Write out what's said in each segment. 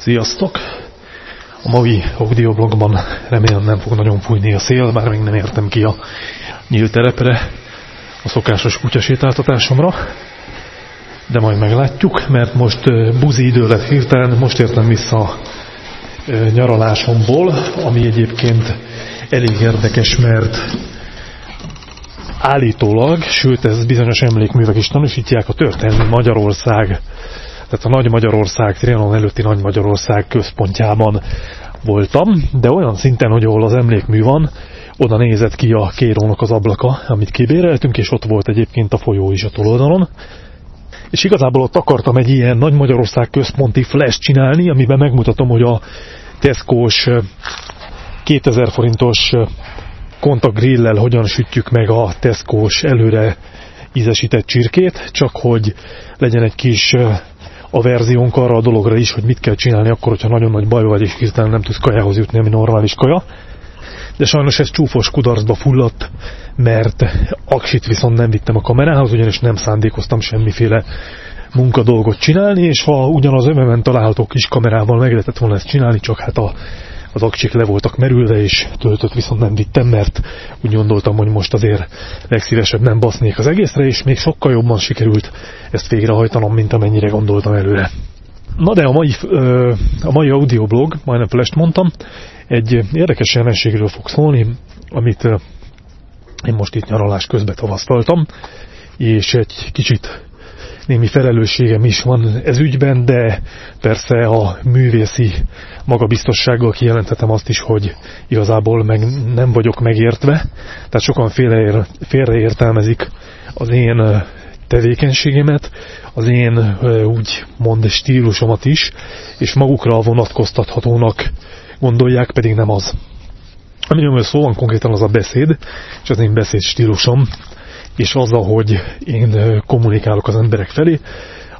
Sziasztok! A mai audioblogban remélem nem fog nagyon fújni a szél, bár még nem értem ki a nyílt terepre a szokásos kutyasétáltatásomra. De majd meglátjuk, mert most buzi idő lett hirtelen, most értem vissza nyaralásomból, ami egyébként elég érdekes, mert állítólag, sőt ez bizonyos emlékművek is tanúsítják, a történelmi Magyarország tehát a Nagy Magyarország, Trianon előtti Nagy Magyarország központjában voltam, de olyan szinten, hogy ahol az emlékmű van, oda nézett ki a kérónak az ablaka, amit kibéreltünk, és ott volt egyébként a folyó is a túloldalon. És igazából ott akartam egy ilyen Nagy Magyarország központi flash csinálni, amiben megmutatom, hogy a Tesco-s 2000 forintos kontaktgrillel hogyan sütjük meg a Tesco-s előre ízesített csirkét, csak hogy legyen egy kis a verziónk arra a dologra is, hogy mit kell csinálni akkor, hogyha nagyon nagy baj vagy, és hirtelen nem tudsz kajához jutni, ami normális kaja. De sajnos ez csúfos kudarcba fulladt, mert aksit viszont nem vittem a kamerához, ugyanis nem szándékoztam semmiféle munkadolgot csinálni, és ha ugyanaz ömemen található kis kamerával meg lehetett volna ezt csinálni, csak hát a az akcsik le voltak merülve, és töltött viszont nem vittem, mert úgy gondoltam, hogy most azért legszívesebb nem basznék az egészre, és még sokkal jobban sikerült ezt végrehajtanom, mint amennyire gondoltam előre. Na de a mai, a mai audioblog, majdnem felest mondtam, egy érdekes jelenségről fog szólni, amit én most itt nyaralás közben tavasztaltam, és egy kicsit némi felelősségem is van ez ügyben, de persze a művészi magabiztossággal kijelenthetem azt is, hogy igazából meg nem vagyok megértve, tehát sokan félreér, félreértelmezik az én tevékenységemet, az én úgy mond stílusomat is, és magukra vonatkoztathatónak gondolják, pedig nem az. Amiről szó van konkrétan az a beszéd, és az én beszéd stílusom, és az, ahogy én kommunikálok az emberek felé,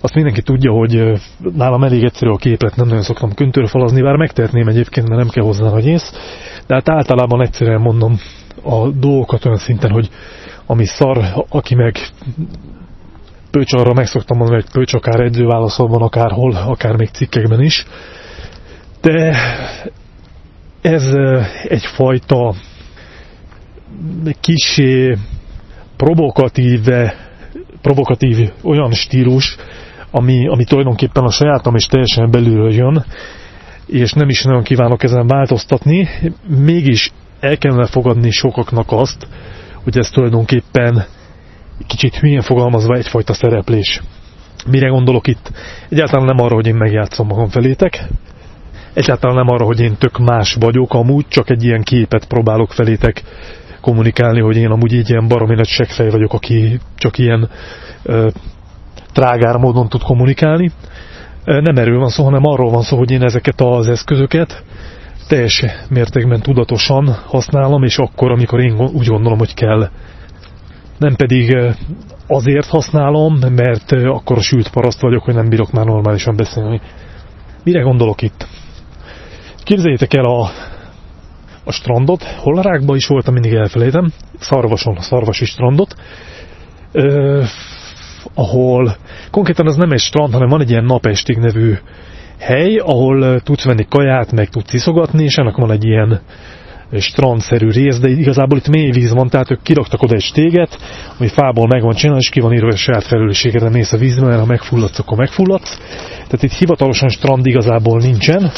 azt mindenki tudja, hogy nálam elég egyszerű a képlet, nem nagyon szoktam köntörfalazni, bár megtehetném egyébként, mert nem kell hozzá nagy ész, de hát általában egyszerűen mondom a dolgokat olyan szinten, hogy ami szar, aki meg pöcs arra meg szoktam mondani, hogy pöcs akár edzőválaszolban, akárhol, akár még cikkekben is. De ez egyfajta kisé provokatív, provokatív olyan stílus, ami, ami tulajdonképpen a sajátom is teljesen belülről jön, és nem is nagyon kívánok ezen változtatni, mégis el kellene fogadni sokaknak azt, hogy ez tulajdonképpen kicsit hülyén fogalmazva egyfajta szereplés. Mire gondolok itt? Egyáltalán nem arra, hogy én megjátszom magam felétek, egyáltalán nem arra, hogy én tök más vagyok, amúgy csak egy ilyen képet próbálok felétek kommunikálni, hogy én amúgy így ilyen baromi nagy seggfej vagyok, aki csak ilyen ö, trágár módon tud kommunikálni. Nem erről van szó, hanem arról van szó, hogy én ezeket az eszközöket teljes mértékben tudatosan használom, és akkor, amikor én úgy gondolom, hogy kell. Nem pedig azért használom, mert akkor a sült paraszt vagyok, hogy nem bírok már normálisan beszélni. Mire gondolok itt? Képzeljétek el a a strandot, hol a rákba is voltam, mindig elfelejtem, szarvason, a szarvasi strandot, ö, ahol konkrétan az nem egy strand, hanem van egy ilyen napestig nevű hely, ahol tudsz venni kaját, meg tudsz iszogatni, és ennek van egy ilyen strandszerű rész, de igazából itt mély víz van, tehát ők kiraktak oda egy stéget, ami fából meg van csinálva, és ki van írva, hogy saját felelősségedre mész a vízbe, mert ha megfulladsz, akkor megfulladsz. Tehát itt hivatalosan strand igazából nincsen,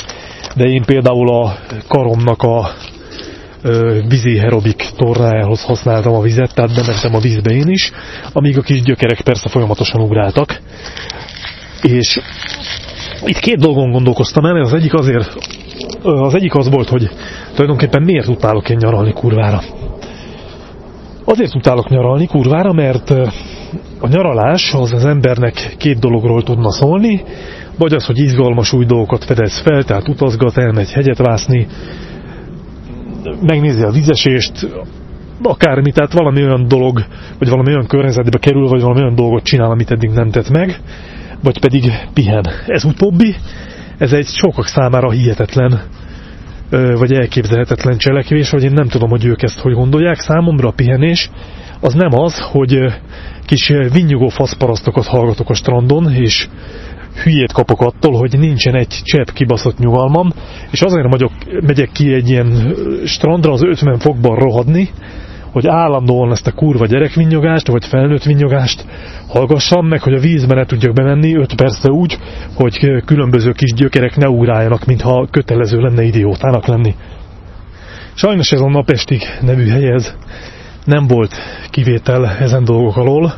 de én például a karomnak a vízi aerobik tornájához használtam a vizet, tehát bementem a vízbe én is, amíg a kis gyökerek persze folyamatosan ugráltak. És itt két dolgon gondolkoztam el, az egyik azért, az egyik az volt, hogy tulajdonképpen miért utálok én nyaralni kurvára. Azért utálok nyaralni kurvára, mert a nyaralás az az embernek két dologról tudna szólni, vagy az, hogy izgalmas új dolgokat fedez fel, tehát utazgat, elmegy hegyet vászni, megnézi a vizesést, akármi, tehát valami olyan dolog, vagy valami olyan környezetbe kerül, vagy valami olyan dolgot csinál, amit eddig nem tett meg, vagy pedig pihen. Ez utóbbi, ez egy sokak számára hihetetlen, vagy elképzelhetetlen cselekvés, vagy én nem tudom, hogy ők ezt hogy gondolják. Számomra a pihenés az nem az, hogy kis vinnyugó faszparasztokat hallgatok a strandon, és hülyét kapok attól, hogy nincsen egy csepp kibaszott nyugalmam, és azért vagyok, megyek ki egy ilyen strandra az 50 fokban rohadni, hogy állandóan ezt a kurva gyerekvinnyogást, vagy felnőtt vinnyogást hallgassam meg, hogy a vízbe ne tudjak bemenni 5 percre úgy, hogy különböző kis gyökerek ne ugráljanak, mintha kötelező lenne idiótának lenni. Sajnos ez a Napestig nevű helyez nem volt kivétel ezen dolgok alól,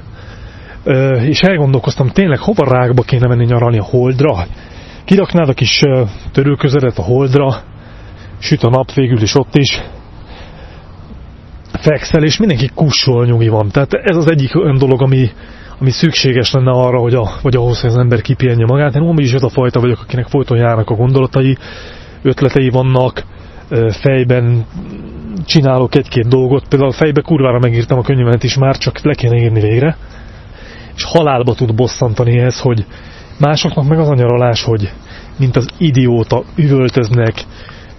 és elgondolkoztam tényleg hova rákba kéne menni nyaralni a holdra. Kiraknád a kis törőközelet a holdra, süt a nap végül is ott is, fekszel, és mindenki kussol nyugi van. Tehát ez az egyik olyan dolog, ami, ami szükséges lenne arra, hogy a, vagy ahhoz, hogy az ember kipihenje magát. Én amúgy is az a fajta vagyok, akinek folyton járnak a gondolatai, ötletei vannak, fejben csinálok egy-két dolgot, például a fejbe kurvára megírtam a könyvemet is már, csak le kéne írni végre, és halálba tud bosszantani ez, hogy másoknak meg az a nyaralás, hogy mint az idióta üvöltöznek,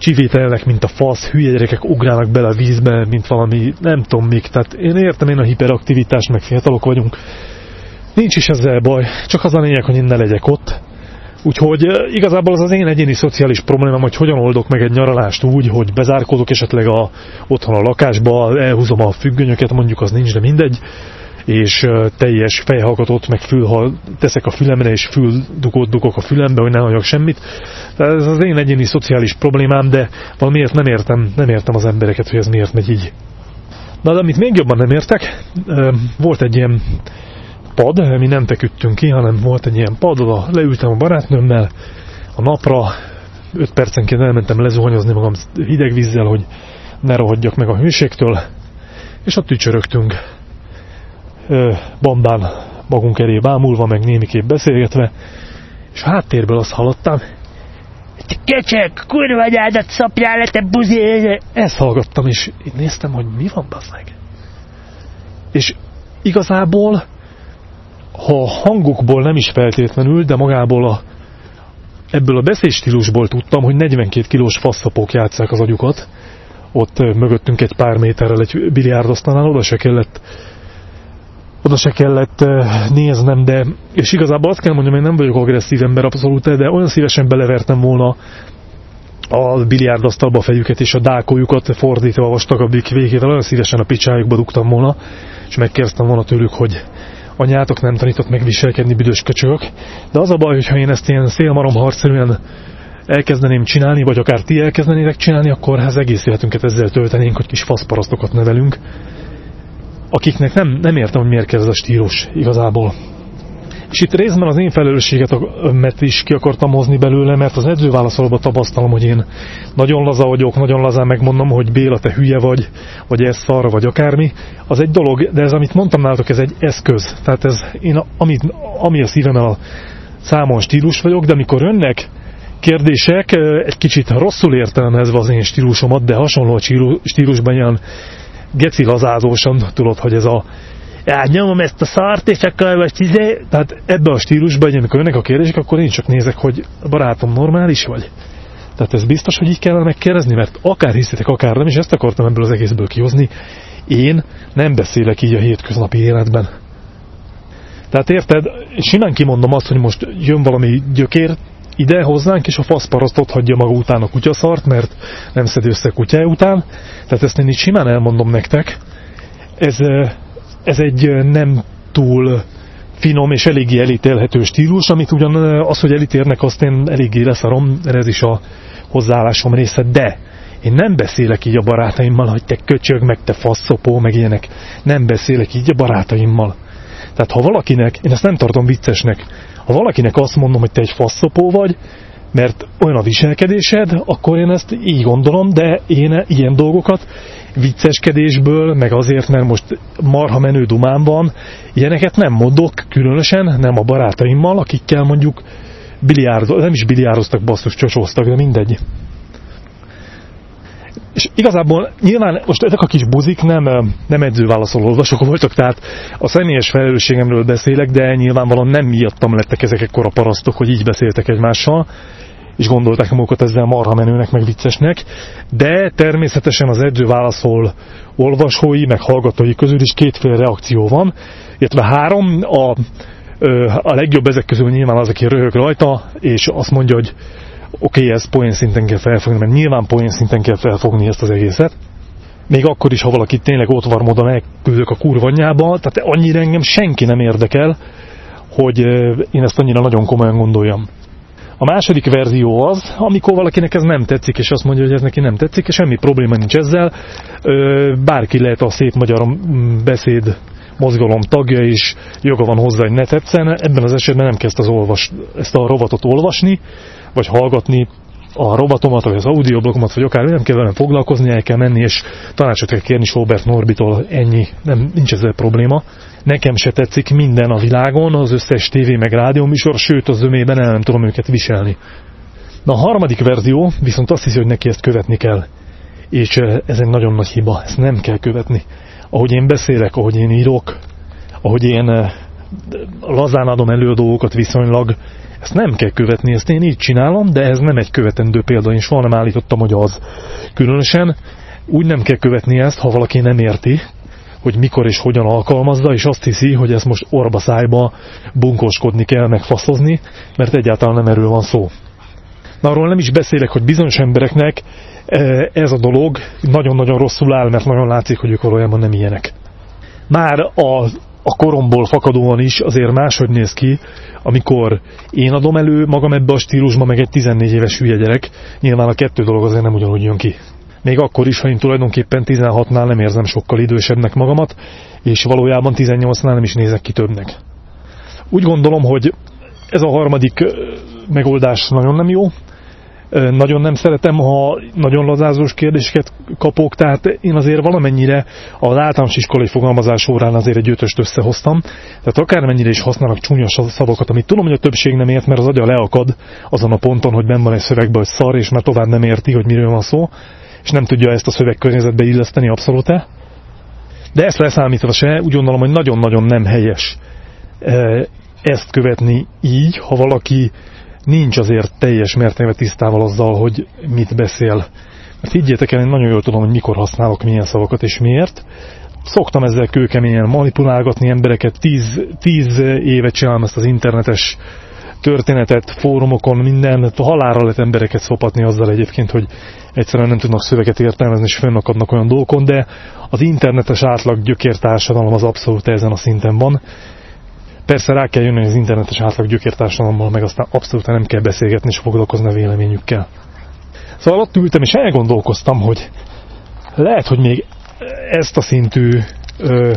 csivételnek, mint a fasz, hülye gyerekek ugrálnak bele a vízbe, mint valami nem tudom mik. Tehát én értem én a hiperaktivitást, meg fiatalok vagyunk. Nincs is ezzel baj, csak az a lényeg, hogy én ne legyek ott. Úgyhogy igazából az az én egyéni szociális problémám, hogy hogyan oldok meg egy nyaralást úgy, hogy bezárkódok esetleg a, otthon a lakásba, elhúzom a függönyöket, mondjuk az nincs, de mindegy, és teljes fejhallgatót, meg fülhal teszek a fülemre, és füldugót dugok a fülembe, hogy ne halljak semmit. Tehát ez az én egyéni szociális problémám, de valamiért nem értem, nem értem az embereket, hogy ez miért megy így. Na, de amit még jobban nem értek, volt egy ilyen pad, mi nem feküdtünk ki, hanem volt egy ilyen pad, oda leültem a barátnőmmel a napra, 5 percenként elmentem lezuhanyozni magam hideg vízzel, hogy ne rohadjak meg a hőségtől, és ott tücsörögtünk bambán magunk elé bámulva, meg némiképp beszélgetve, és a háttérből azt hallottam, Kecsek, kurva anyádat szapjál le, te buzi! Ezt hallgattam, és én néztem, hogy mi van, bazd meg. És igazából, ha a hangokból nem is feltétlenül, de magából a, ebből a beszélstílusból tudtam, hogy 42 kilós faszapók játszák az agyukat. Ott mögöttünk egy pár méterrel egy biliárdasztalnál, oda se kellett oda se kellett eh, néznem, de és igazából azt kell mondjam, hogy nem vagyok agresszív ember abszolút, de olyan szívesen belevertem volna a biliárdasztalba a fejüket és a dákójukat fordítva a vastagabbik végével, olyan szívesen a picsájukba dugtam volna, és megkérdeztem volna tőlük, hogy anyátok nem tanított megviselkedni büdös köcsögök, de az a baj, hogyha én ezt ilyen szélmaromharszerűen elkezdeném csinálni, vagy akár ti elkezdenétek csinálni, akkor az egész életünket ezzel töltenénk, hogy kis faszparasztokat nevelünk akiknek nem, nem értem, hogy miért kell a stílus igazából. És itt részben az én felelősséget is ki akartam hozni belőle, mert az edzőválaszolóban tapasztalom, hogy én nagyon laza vagyok, nagyon lazán megmondom, hogy Béla, te hülye vagy, vagy ez szar, vagy akármi. Az egy dolog, de ez, amit mondtam nálatok, ez egy eszköz. Tehát ez, én, amit, ami a szívemmel a számon stílus vagyok, de amikor önnek kérdések, egy kicsit rosszul értelmezve az én stílusomat, de hasonló stílusban ilyen geci lazázósan, tudod, hogy ez a ja, nyomom ezt a szart, és akkor most izé... Tehát ebbe a stílusban, hogy amikor jönnek a kérdések, akkor én csak nézek, hogy barátom, normális vagy? Tehát ez biztos, hogy így kellene megkérdezni, mert akár hiszitek, akár nem, és ezt akartam ebből az egészből kihozni, én nem beszélek így a hétköznapi életben. Tehát érted, simán kimondom azt, hogy most jön valami gyökér, ide hozzánk, és a faszparasztot hagyja maga után a kutyaszart, mert nem szed össze kutyája után. Tehát ezt én így simán elmondom nektek. Ez, ez egy nem túl finom és eléggé elítélhető stílus, amit ugyan az, hogy elítérnek, azt én eléggé leszarom, ez is a hozzáállásom része, de én nem beszélek így a barátaimmal, hogy te köcsög, meg te faszopó, meg ilyenek. Nem beszélek így a barátaimmal. Tehát ha valakinek, én ezt nem tartom viccesnek, ha valakinek azt mondom, hogy te egy faszopó vagy, mert olyan a viselkedésed, akkor én ezt így gondolom, de én ilyen dolgokat vicceskedésből, meg azért, mert most marha menő dumám van, ilyeneket nem mondok, különösen nem a barátaimmal, akikkel mondjuk biliárdoztak, nem is biliárdoztak, basszus, csocsóztak, de mindegy. És igazából nyilván most ezek a kis buzik nem, nem edzőválaszoló olvasók voltak, tehát a személyes felelősségemről beszélek, de nyilvánvalóan nem miattam lettek ezek ekkora parasztok, hogy így beszéltek egymással, és gondolták magukat ezzel marha menőnek, meg viccesnek, de természetesen az edző válaszol olvasói, meg hallgatói közül is kétféle reakció van, illetve három, a A legjobb ezek közül nyilván az, aki röhög rajta, és azt mondja, hogy oké, okay, ez poén szinten kell felfogni, mert nyilván poén szinten kell felfogni ezt az egészet. Még akkor is, ha valaki tényleg ott van módon elküldök a kurvanyába, tehát annyira engem senki nem érdekel, hogy én ezt annyira nagyon komolyan gondoljam. A második verzió az, amikor valakinek ez nem tetszik, és azt mondja, hogy ez neki nem tetszik, és semmi probléma nincs ezzel. Bárki lehet a szép magyar beszéd mozgalom tagja is, joga van hozzá, hogy ne tetszen. Ebben az esetben nem kezd az olvas, ezt a rovatot olvasni, vagy hallgatni, a robatomat, vagy az audioblogomat, vagy akár nem kell velem foglalkozni, el kell menni, és tanácsot kell kérni Sobert Norbitól, ennyi, nem, nincs ezzel probléma. Nekem se tetszik minden a világon, az összes tévé meg rádió műsor, sőt az zömében el nem tudom őket viselni. Na a harmadik verzió viszont azt hiszi, hogy neki ezt követni kell. És ez egy nagyon nagy hiba, ezt nem kell követni. Ahogy én beszélek, ahogy én írok, ahogy én lazán adom elő a dolgokat viszonylag, ezt nem kell követni, ezt én így csinálom, de ez nem egy követendő példa, én soha nem állítottam, hogy az. Különösen úgy nem kell követni ezt, ha valaki nem érti, hogy mikor és hogyan alkalmazza, és azt hiszi, hogy ezt most orba szájba bunkóskodni kell, meg faszozni, mert egyáltalán nem erről van szó. Na, arról nem is beszélek, hogy bizonyos embereknek ez a dolog nagyon-nagyon rosszul áll, mert nagyon látszik, hogy ők valójában nem ilyenek. Már a, a koromból fakadóan is azért máshogy néz ki, amikor én adom elő magam ebbe a stílusba, meg egy 14 éves hülye gyerek, nyilván a kettő dolog azért nem ugyanúgy jön ki. Még akkor is, ha én tulajdonképpen 16-nál nem érzem sokkal idősebbnek magamat, és valójában 18-nál nem is nézek ki többnek. Úgy gondolom, hogy ez a harmadik megoldás nagyon nem jó, nagyon nem szeretem, ha nagyon lazázós kérdéseket kapok, tehát én azért valamennyire az általános iskolai fogalmazás órán azért egy ötöst összehoztam, tehát akármennyire is használnak csúnya szavakat, amit tudom, hogy a többség nem ért, mert az agya leakad azon a ponton, hogy benn van egy szövegben, hogy szar, és már tovább nem érti, hogy miről van szó, és nem tudja ezt a szövegkörnyezetbe illeszteni abszolút -e. De ezt leszámítva se, úgy gondolom, hogy nagyon-nagyon nem helyes ezt követni így, ha valaki nincs azért teljes mértékben tisztával azzal, hogy mit beszél. Mert higgyétek el, én nagyon jól tudom, hogy mikor használok milyen szavakat és miért. Szoktam ezzel kőkeményen manipulálgatni embereket, tíz, tíz évet csinálom ezt az internetes történetet, fórumokon, minden, halára lehet embereket szopatni azzal egyébként, hogy egyszerűen nem tudnak szöveget értelmezni, és fönnakadnak olyan dolgokon, de az internetes átlag gyökértársadalom az abszolút ezen a szinten van, Persze rá kell jönni az internetes átlag gyökértársadalommal, meg aztán abszolút nem kell beszélgetni és foglalkozni a véleményükkel. Szóval ott ültem és elgondolkoztam, hogy lehet, hogy még ezt a szintű ö,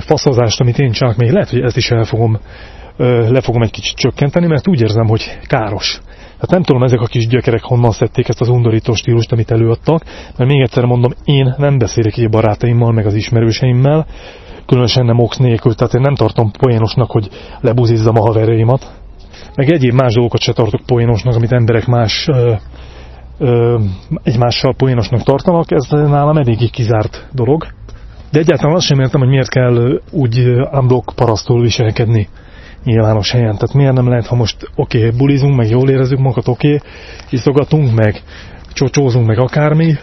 amit én csinálok, még lehet, hogy ezt is el fogom, ö, le fogom egy kicsit csökkenteni, mert úgy érzem, hogy káros. Tehát nem tudom, ezek a kis gyökerek honnan szedték ezt az undorító stílust, amit előadtak, mert még egyszer mondom, én nem beszélek így a barátaimmal, meg az ismerőseimmel, különösen nem ox nélkül, tehát én nem tartom poénosnak, hogy lebuzizzam a haverjaimat, meg egyéb más dolgokat se tartok poénosnak, amit emberek más ö, ö, egymással poénosnak tartanak, ez nálam eléggé kizárt dolog. De egyáltalán azt sem értem, hogy miért kell úgy unblock parasztul viselkedni nyilvános helyen. Tehát miért nem lehet, ha most oké, okay, bulizunk, meg jól érezzük magunkat, oké, okay, iszogatunk, meg csocsózunk, meg akármi,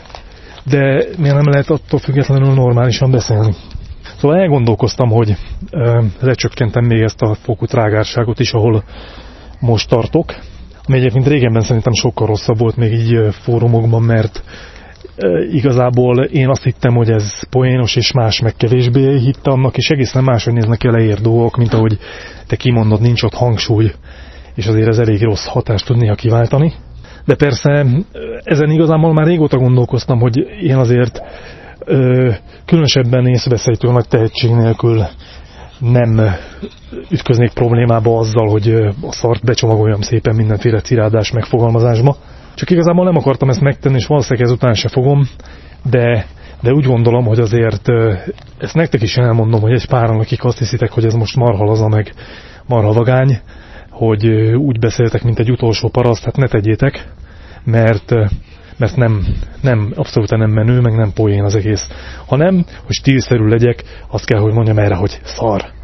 de miért nem lehet attól függetlenül normálisan beszélni. Szóval elgondolkoztam, hogy lecsökkentem még ezt a fokú trágárságot is, ahol most tartok. Ami egyébként régenben szerintem sokkal rosszabb volt még így fórumokban, mert igazából én azt hittem, hogy ez poénos és más meg kevésbé hitte annak, és egészen máshogy néznek ki a leírt dolgok, mint ahogy te kimondod, nincs ott hangsúly, és azért ez elég rossz hatást tud néha kiváltani. De persze ezen igazából már régóta gondolkoztam, hogy én azért ö, különösebben észveszejtő nagy tehetség nélkül nem ütköznék problémába azzal, hogy a szart becsomagoljam szépen mindenféle cirádás megfogalmazásba. Csak igazából nem akartam ezt megtenni, és valószínűleg ezután se fogom, de, de úgy gondolom, hogy azért ezt nektek is elmondom, hogy egy páran, akik azt hiszitek, hogy ez most marha laza meg marha vagány, hogy úgy beszéltek, mint egy utolsó paraszt, hát ne tegyétek, mert mert nem, nem, abszolút nem menő, meg nem poén az egész, hanem, hogy stílszerű legyek, azt kell, hogy mondjam erre, hogy szar.